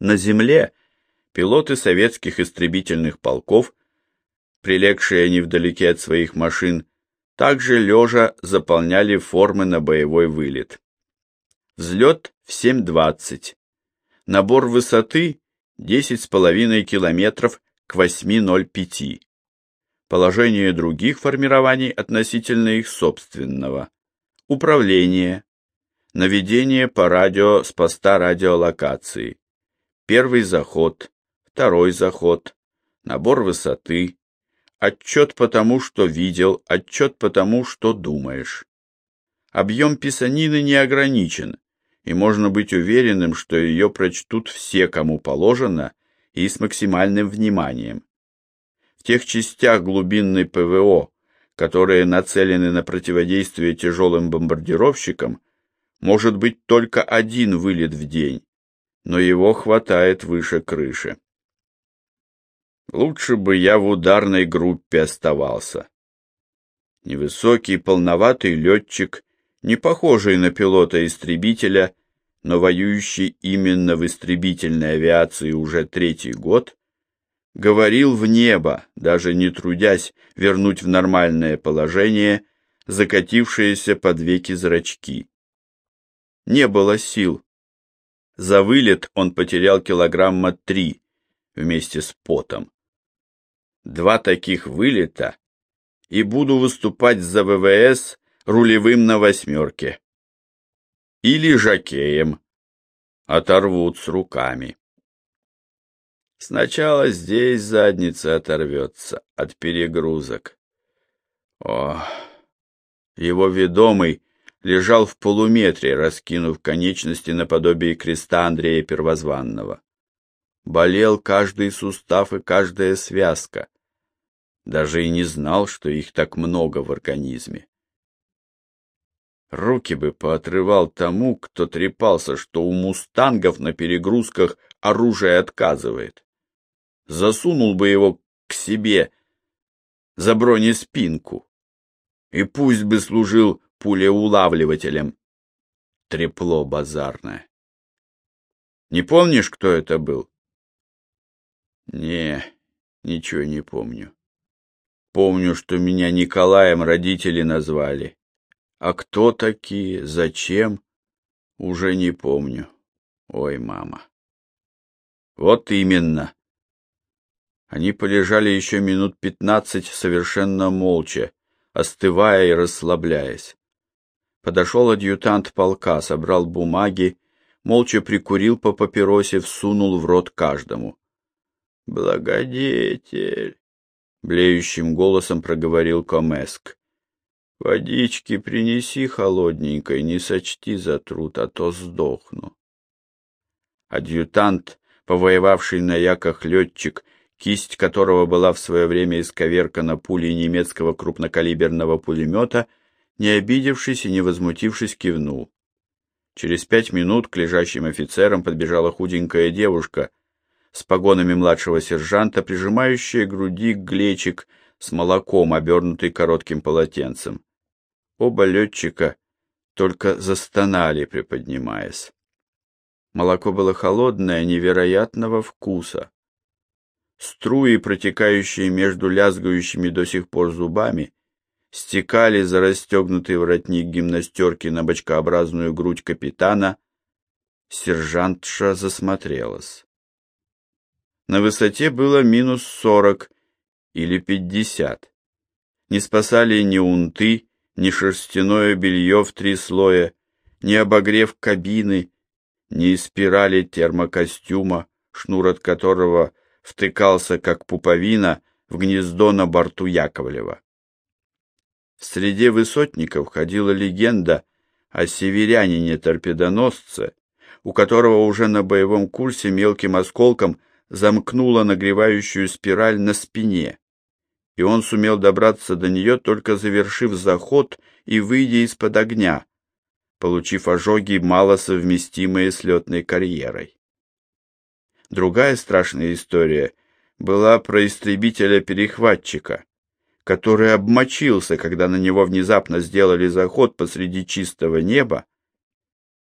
На земле пилоты советских истребительных полков, прилегшие невдалеке от своих машин, также лежа заполняли формы на боевой вылет. Взлет в 7.20. Набор высоты 10,5 километров к 8.05. Положение других формирований относительно их собственного. Управление. Наведение по радио с поста радиолокации. Первый заход, второй заход, набор высоты, отчет по тому, что видел, отчет по тому, что думаешь. Объем писанины не ограничен, и можно быть уверенным, что ее прочтут все, кому положено, и с максимальным вниманием. В тех частях глубинной ПВО, которые нацелены на противодействие тяжелым бомбардировщикам, может быть только один вылет в день, но его хватает выше крыши. Лучше бы я в ударной группе оставался. Невысокий, полноватый летчик, не похожий на пилота-истребителя, но воюющий именно в истребительной авиации уже третий год, говорил в небо, даже не трудясь вернуть в нормальное положение закатившиеся под веки зрачки. Не было сил. За вылет он потерял килограмма три вместе с потом. Два таких вылета, и буду выступать за ВВС рулевым на восьмерке. Или жакеем. Оторвут с руками. Сначала здесь задница оторвется от перегрузок. О, его ведомый лежал в полуметре, раскинув конечности наподобие креста Андрея Первозванного. Болел каждый сустав и каждая связка. Даже и не знал, что их так много в организме. Руки бы поотрывал тому, кто трепался, что у мустангов на перегрузках оружие отказывает засунул бы его к себе за бронеспинку, и пусть бы служил пулеулавливателем. Трепло базарное. Не помнишь, кто это был? Не, ничего не помню. Помню, что меня Николаем родители назвали. А кто такие, зачем, уже не помню. Ой, мама. Вот именно. Они полежали еще минут пятнадцать совершенно молча, остывая и расслабляясь. Подошел адъютант полка, собрал бумаги, молча прикурил по папиросе, всунул в рот каждому. «Благодетель!» — блеющим голосом проговорил Комеск. «Водички принеси холодненькой, не сочти за труд, а то сдохну». Адъютант, повоевавший на яках летчик, кисть которого была в свое время исковеркана пулей немецкого крупнокалиберного пулемета, не обидевшись и не возмутившись, кивнул. Через пять минут к лежащим офицерам подбежала худенькая девушка с погонами младшего сержанта, прижимающая к груди глечик с молоком, обернутый коротким полотенцем. Оба летчика только застонали, приподнимаясь. Молоко было холодное, невероятного вкуса. Струи, протекающие между лязгающими до сих пор зубами, стекали за расстегнутый воротник гимнастерки на бочкообразную грудь капитана. Сержантша засмотрелась. На высоте было минус сорок или пятьдесят. Не спасали ни унты, ни шерстяное белье в три слоя, ни обогрев кабины, ни спирали термокостюма, шнур от которого втыкался, как пуповина, в гнездо на борту Яковлева. В среде высотников ходила легенда о северянине-торпедоносце, у которого уже на боевом курсе мелким осколком замкнула нагревающую спираль на спине, и он сумел добраться до нее, только завершив заход и выйдя из-под огня, получив ожоги, мало совместимые с летной карьерой. Другая страшная история была про истребителя-перехватчика, который обмочился, когда на него внезапно сделали заход посреди чистого неба,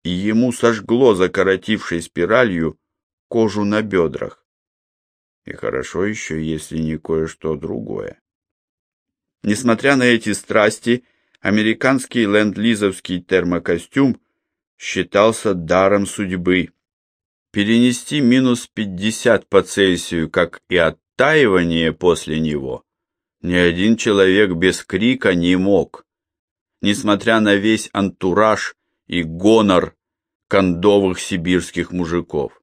и ему сожгло закоротившей спиралью кожу на бедрах. И хорошо еще, если не кое-что другое. Несмотря на эти страсти, американский ленд-лизовский термокостюм считался даром судьбы. Перенести минус 50 по Цельсию, как и оттаивание после него, ни один человек без крика не мог. Несмотря на весь антураж и гонор кондовых сибирских мужиков.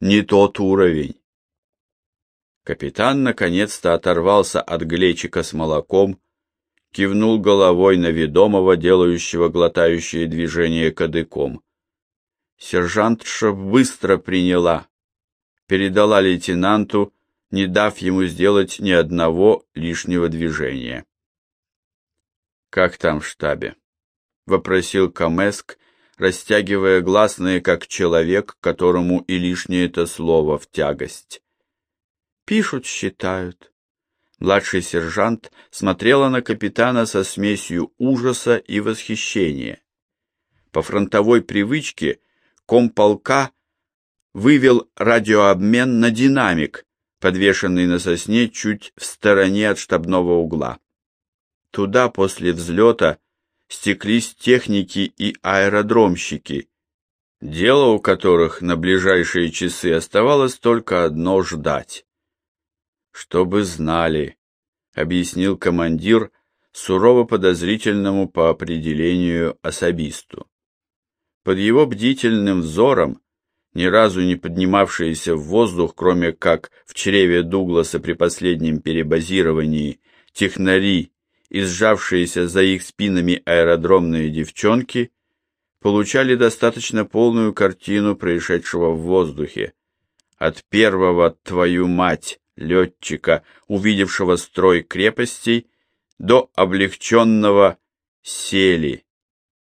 Не тот уровень. Капитан наконец-то оторвался от глечика с молоком, кивнул головой на ведомого, делающего глотающие движения кадыком. Сержантша быстро приняла, передала лейтенанту, не дав ему сделать ни одного лишнего движения. «Как там в штабе?» — вопросил Камеск, растягивая гласные, как человек, которому и лишнее это слово в тягость. Пишут, считают. Младший сержант смотрела на капитана со смесью ужаса и восхищения. По фронтовой привычке комполка вывел радиообмен на динамик, подвешенный на сосне чуть в стороне от штабного угла. Туда после взлета стеклись техники и аэродромщики, дело у которых на ближайшие часы оставалось только одно ждать чтобы знали, объяснил командир сурово подозрительному по определению особисту. Под его бдительным взором, ни разу не поднимавшиеся в воздух, кроме как в чреве Дугласа при последнем перебазировании, технари и сжавшиеся за их спинами аэродромные девчонки, получали достаточно полную картину происшедшего в воздухе. От первого «твою мать» летчика, увидевшего строй крепостей, до облегченного сели,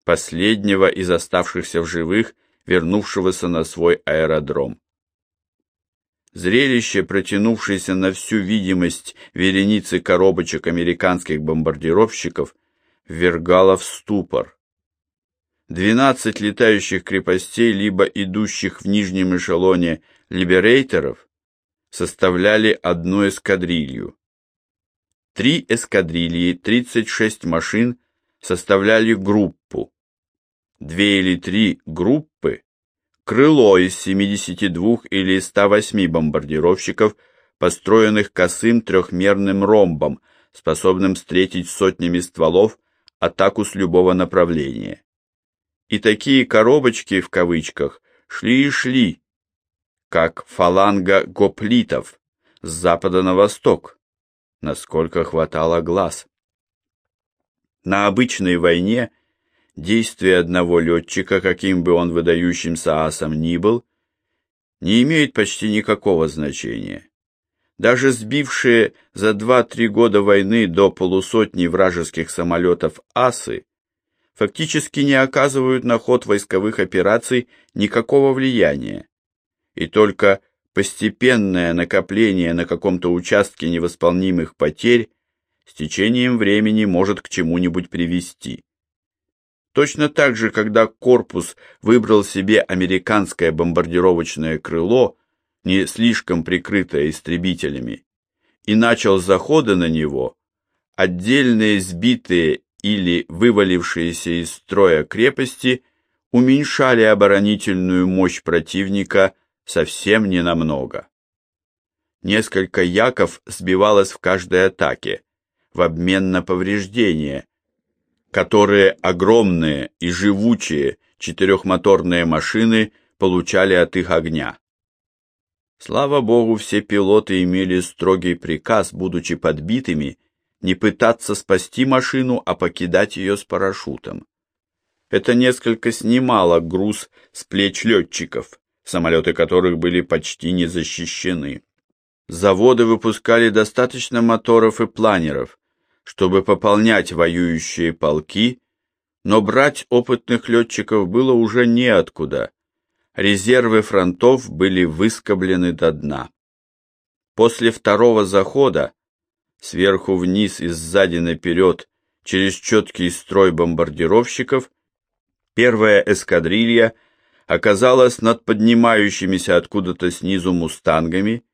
последнего из оставшихся в живых, вернувшегося на свой аэродром. Зрелище, протянувшееся на всю видимость вереницы коробочек американских бомбардировщиков, ввергало в ступор. Двенадцать летающих крепостей, либо идущих в нижнем эшелоне либерейторов, составляли одну эскадрилью. Три эскадрильи, 36 машин составляли группу. Две или три группы – крыло из 72 или 108 бомбардировщиков, построенных косым трехмерным ромбом, способным встретить сотнями стволов атаку с любого направления. И такие коробочки в кавычках шли и шли, как фаланга гоплитов с запада на восток, насколько хватало глаз. На обычной войне действие одного летчика, каким бы он выдающимся асом ни был, не имеет почти никакого значения. Даже сбившие за 2-3 года войны до полусотни вражеских самолетов асы фактически не оказывают на ход войсковых операций никакого влияния и только постепенное накопление на каком-то участке невосполнимых потерь с течением времени может к чему-нибудь привести. Точно так же, когда корпус выбрал себе американское бомбардировочное крыло, не слишком прикрытое истребителями, и начал заходы на него, отдельные сбитые или вывалившиеся из строя крепости уменьшали оборонительную мощь противника совсем не намного. Несколько яков сбивалось в каждой атаке, в обмен на повреждения, которые огромные и живучие четырехмоторные машины получали от их огня. Слава богу, все пилоты имели строгий приказ, будучи подбитыми, не пытаться спасти машину, а покидать ее с парашютом. Это несколько снимало груз с плеч летчиков, самолеты которых были почти не защищены. Заводы выпускали достаточно моторов и планеров, чтобы пополнять воюющие полки, но брать опытных летчиков было уже неоткуда. Резервы фронтов были выскоблены до дна. После второго захода, сверху вниз и сзади наперед, через четкий строй бомбардировщиков, первая эскадрилья – оказалась над поднимающимися откуда-то снизу мустангами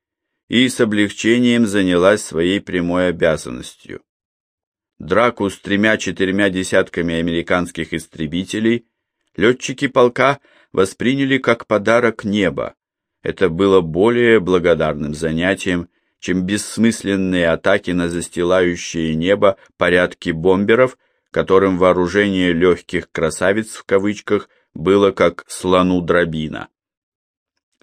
и с облегчением занялась своей прямой обязанностью. Драку с тремя-четырьмя десятками американских истребителей летчики полка восприняли как подарок неба. Это было более благодарным занятием, чем бессмысленные атаки на застилающее небо порядки бомберов, которым вооружение легких красавиц в кавычках было как слону дробина.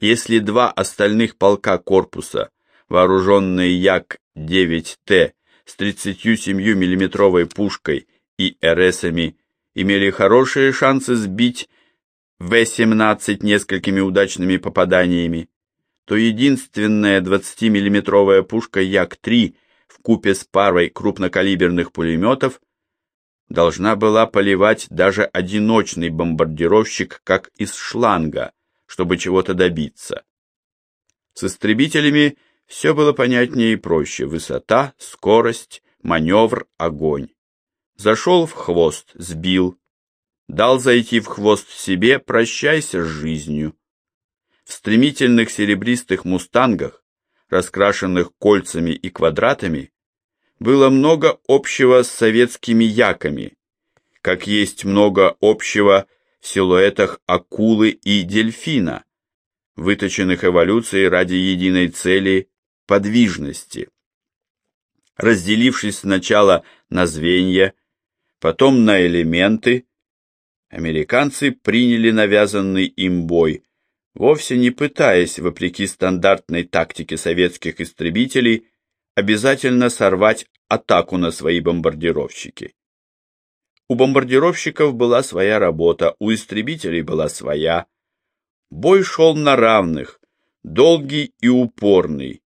Если два остальных полка корпуса, вооруженные Як-9Т с 37 миллиметровой пушкой и РСами, имели хорошие шансы сбить В-17 несколькими удачными попаданиями, то единственная 20-миллиметровая пушка Як-3 в купе с парой крупнокалиберных пулеметов должна была поливать даже одиночный бомбардировщик как из шланга, чтобы чего-то добиться. С истребителями все было понятнее и проще. Высота, скорость, маневр, огонь. Зашел в хвост, сбил. Дал зайти в хвост себе, прощайся с жизнью. В стремительных серебристых мустангах, раскрашенных кольцами и квадратами, было много общего с советскими яками, как есть много общего в силуэтах акулы и дельфина, выточенных эволюцией ради единой цели подвижности. Разделившись сначала на звенья, потом на элементы, американцы приняли навязанный им бой, вовсе не пытаясь, вопреки стандартной тактике советских истребителей, обязательно сорвать атаку на свои бомбардировщики. У бомбардировщиков была своя работа, у истребителей была своя. Бой шел на равных, долгий и упорный.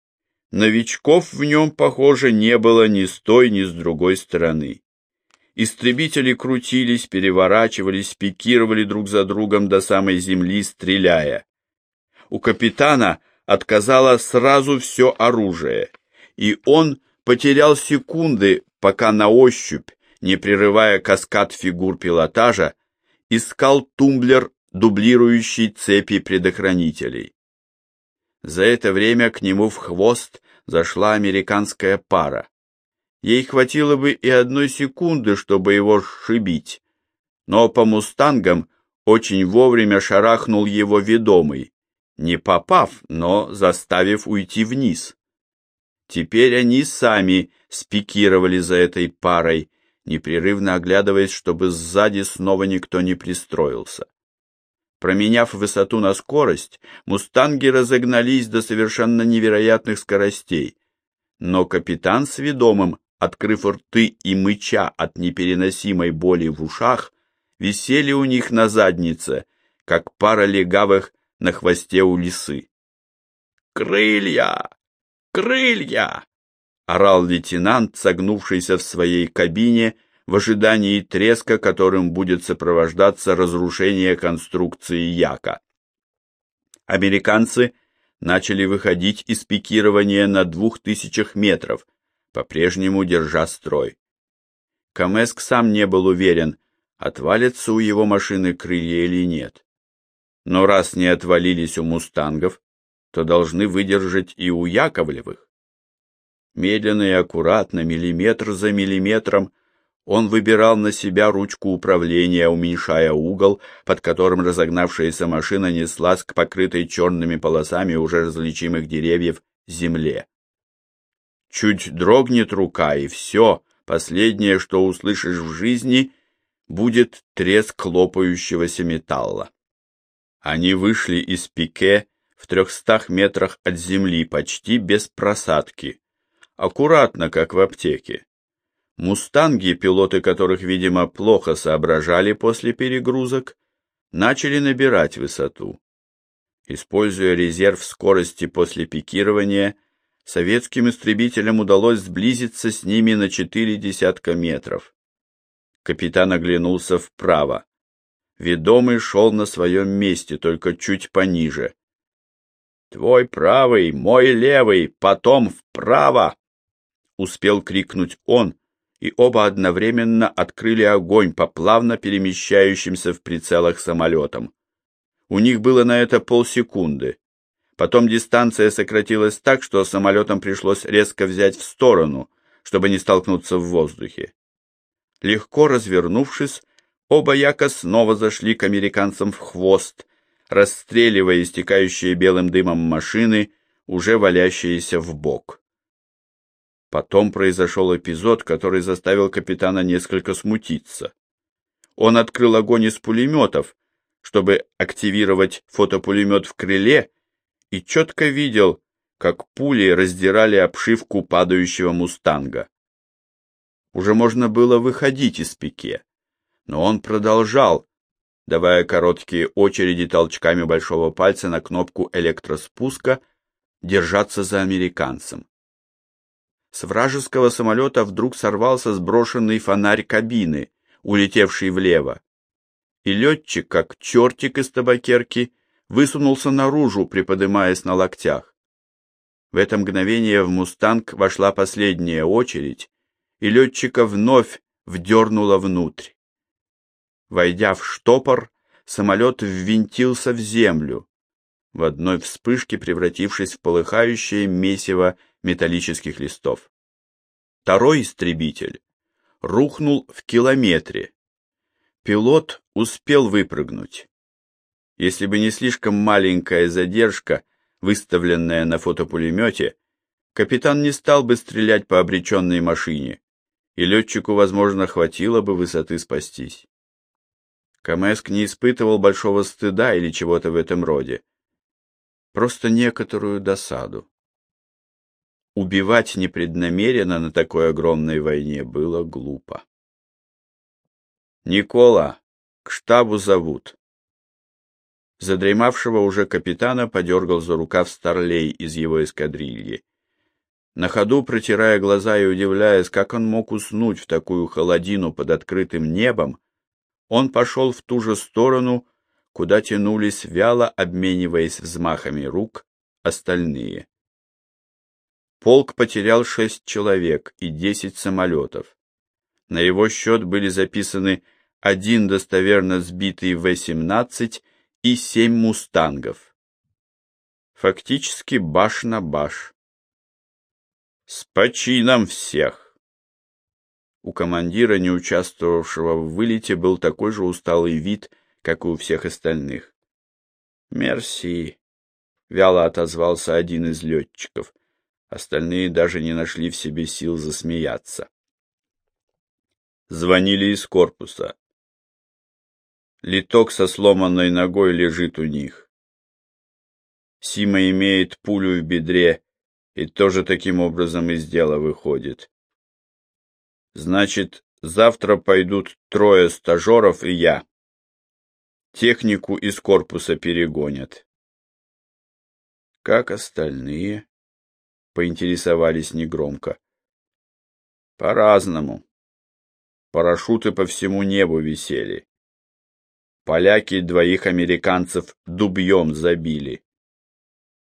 Новичков в нем, похоже, не было ни с той, ни с другой стороны. Истребители крутились, переворачивались, пикировали друг за другом до самой земли, стреляя. У капитана отказало сразу все оружие, и он потерял секунды, пока на ощупь, не прерывая каскад фигур пилотажа, искал тумблер, дублирующий цепи предохранителей. За это время к нему в хвост зашла американская пара. Ей хватило бы и одной секунды, чтобы его сшибить, но по мустангам очень вовремя шарахнул его ведомый, не попав, но заставив уйти вниз. Теперь они сами спикировали за этой парой, непрерывно оглядываясь, чтобы сзади снова никто не пристроился. Променяв высоту на скорость, мустанги разогнались до совершенно невероятных скоростей. Но капитан с ведомым, открыв рты и мыча от непереносимой боли в ушах, висели у них на заднице, как пара легавых на хвосте у лисы. «Крылья! Крылья!» — орал лейтенант, согнувшийся в своей кабине в ожидании треска, которым будет сопровождаться разрушение конструкции Яка. Американцы начали выходить из пикирования на двух тысячах метров, по-прежнему держа строй. Камеск сам не был уверен, отвалится у его машины крылья или нет. Но раз не отвалились у мустангов, то должны выдержать и у Яковлевых. Медленно и аккуратно, миллиметр за миллиметром, он выбирал на себя ручку управления, уменьшая угол, под которым разогнавшаяся машина неслась к покрытой черными полосами уже различимых деревьев земле. Чуть дрогнет рука, и все, последнее, что услышишь в жизни, будет треск лопающегося металла. Они вышли из пике в трехстах метрах от земли, почти без просадки. Аккуратно, как в аптеке. Мустанги, пилоты которых, видимо, плохо соображали после перегрузок, начали набирать высоту. Используя резерв скорости после пикирования, советским истребителям удалось сблизиться с ними на четыре десятка метров. Капитан оглянулся вправо. Ведомый шел на своем месте, только чуть пониже. Твой правый, мой левый, потом вправо!» Успел крикнуть он, и оба одновременно открыли огонь по плавно перемещающимся в прицелах самолетам. У них было на это полсекунды. Потом дистанция сократилась так, что самолетам пришлось резко взять в сторону, чтобы не столкнуться в воздухе. Легко развернувшись, оба яка снова зашли к американцам в хвост, расстреливая истекающие белым дымом машины, уже валящиеся в бок. Потом произошел эпизод, который заставил капитана несколько смутиться. Он открыл огонь из пулеметов, чтобы активировать фотопулемет в крыле, и четко видел, как пули раздирали обшивку падающего мустанга. Уже можно было выходить из пике, но он продолжал, давая короткие очереди толчками большого пальца на кнопку электроспуска, держаться за американцем. С вражеского самолета вдруг сорвался сброшенный фонарь кабины, улетевший влево. И летчик, как чертик из табакерки, высунулся наружу, приподымаясь на локтях. В это мгновение в «Мустанг» вошла последняя очередь, и летчика вновь вдернуло внутрь. Войдя в штопор, самолет ввинтился в землю, в одной вспышке превратившись в полыхающее месиво металлических листов. Второй истребитель рухнул в километре. Пилот успел выпрыгнуть. Если бы не слишком маленькая задержка, выставленная на фотопулемете, капитан не стал бы стрелять по обреченной машине, и летчику, возможно, хватило бы высоты спастись. Камеск не испытывал большого стыда или чего-то в этом роде, просто некоторую досаду. Убивать непреднамеренно на такой огромной войне было глупо. «Никола, к штабу зовут». Задремавшего уже капитана подергал за рукав старлей из его эскадрильи. На ходу, протирая глаза и удивляясь, как он мог уснуть в такую холодину под открытым небом, он пошел в ту же сторону, куда тянулись, вяло обмениваясь взмахами рук, остальные. Полк потерял шесть человек и десять самолетов. На его счет были записаны один достоверно сбитый В-17 и семь «Мустангов». Фактически баш на баш. «С почином всех!» У командира, не участвовавшего в вылете, был такой же усталый вид, как и у всех остальных. «Мерси», — вяло отозвался один из летчиков. Остальные даже не нашли в себе сил засмеяться. Звонили из корпуса. Литок со сломанной ногой лежит у них. Сима имеет пулю в бедре и тоже таким образом из дела выходит. Значит, завтра пойдут трое стажеров и я. Технику из корпуса перегонят. Как остальные? Поинтересовались негромко. По-разному. Парашюты по всему небу висели. Поляки двоих американцев дубьем забили.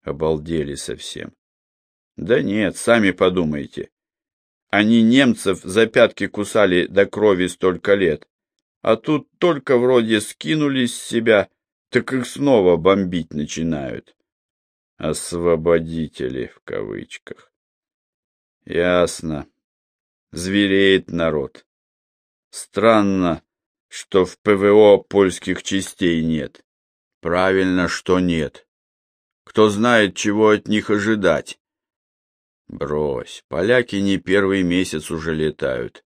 Обалдели совсем. Да нет, сами подумайте. Они немцев за пятки кусали до крови столько лет, а тут только вроде скинулись с себя, так их снова бомбить начинают. Освободители в кавычках. Ясно. Звереет народ. Странно, что в ПВО польских частей нет. Правильно, что нет. Кто знает, чего от них ожидать. Брось, поляки не первый месяц уже летают.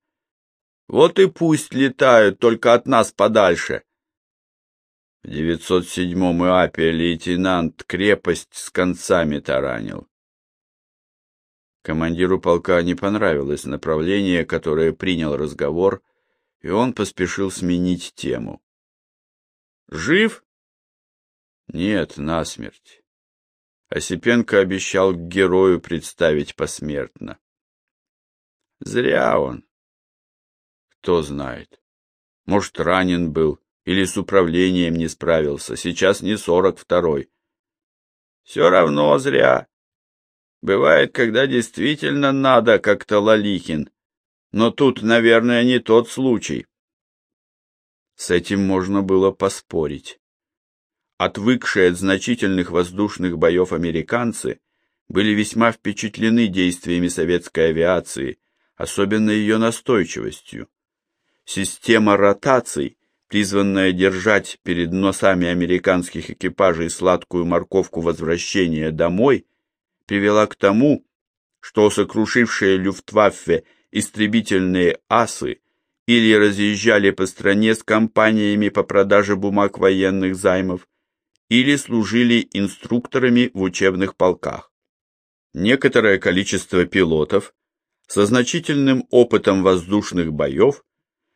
Вот и пусть летают, только от нас подальше. В 907-м ИАПе лейтенант крепость с концами таранил. Командиру полка не понравилось направление, которое принял разговор, и он поспешил сменить тему. «Жив?» «Нет, насмерть. Осипенко обещал герою представить посмертно. Зря он. Кто знает. Может, ранен был или с управлением не справился. Сейчас не сорок второй. Все равно зря. Бывает, когда действительно надо, как-то Лалихин. Но тут, наверное, не тот случай. С этим можно было поспорить. отвыкшие от значительных воздушных боев американцы были весьма впечатлены действиями советской авиации, особенно ее настойчивостью. Система ротаций, призванная держать перед носами американских экипажей сладкую морковку возвращения домой, привела к тому, что сокрушившие Люфтваффе истребительные асы или разъезжали по стране с компаниями по продаже бумаг военных займов, или служили инструкторами в учебных полках. Некоторое количество пилотов со значительным опытом воздушных боев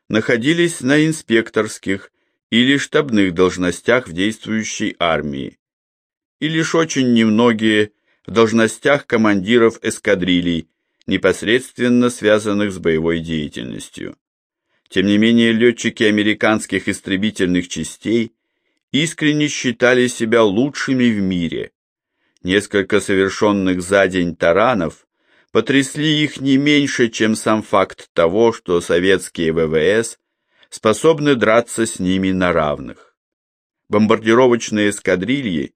находились на инспекторских или штабных должностях в действующей армии, и лишь очень немногие в должностях командиров эскадрилей, непосредственно связанных с боевой деятельностью. Тем не менее, летчики американских истребительных частей искренне считали себя лучшими в мире. Несколько совершенных за день таранов потрясли их не меньше, чем сам факт того, что советские ВВС способны драться с ними на равных. Бомбардировочные эскадрильи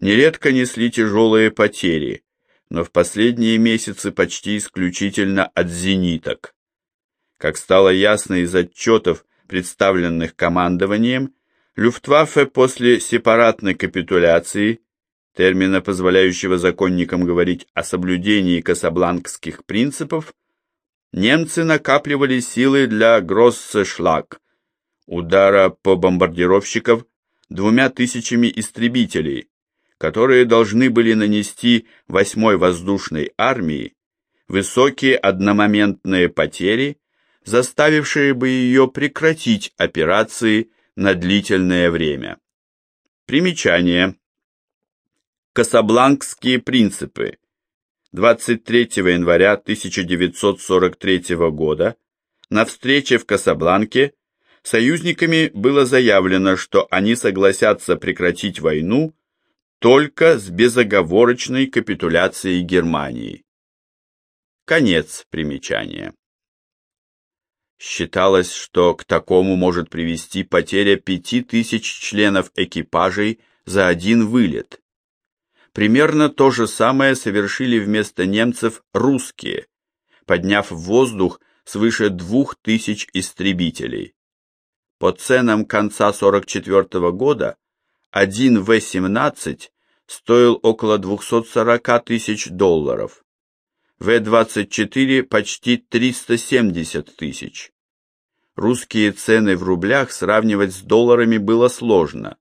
нередко несли тяжелые потери, но в последние месяцы почти исключительно от зениток. Как стало ясно из отчетов, представленных командованием, Люфтваффе после сепаратной капитуляции, термина, позволяющего законникам говорить о соблюдении касабланкских принципов, немцы накапливали силы для Гроссешлаг, удара по бомбардировщиков двумя тысячами истребителей, которые должны были нанести 8-й воздушной армии высокие одномоментные потери, заставившие бы ее прекратить операции на длительное время. Примечание. Касабланкские принципы. 23 января 1943 года на встрече в Касабланке союзниками было заявлено, что они согласятся прекратить войну только с безоговорочной капитуляцией Германии. Конец примечания. Считалось, что к такому может привести потеря пяти тысяч членов экипажей за один вылет. Примерно то же самое совершили вместо немцев русские, подняв в воздух свыше двух тысяч истребителей. По ценам конца 44 -го года один В-17 стоил около 240 тысяч долларов, в-24 почти 370 тысяч. Русские цены в рублях сравнивать с долларами было сложно,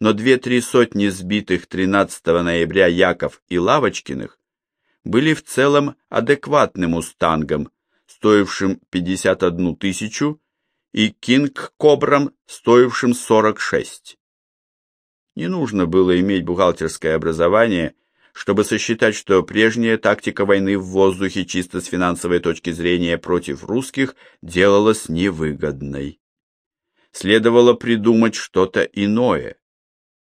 но две-три сотни сбитых 13 ноября Яков и Лавочкиных были в целом адекватным «Мустангом», стоившим 51 тысячу, и «Кинг-Кобрам», стоившим 46. Не нужно было иметь бухгалтерское образование – чтобы сосчитать, что прежняя тактика войны в воздухе чисто с финансовой точки зрения против русских делалась невыгодной. Следовало придумать что-то иное.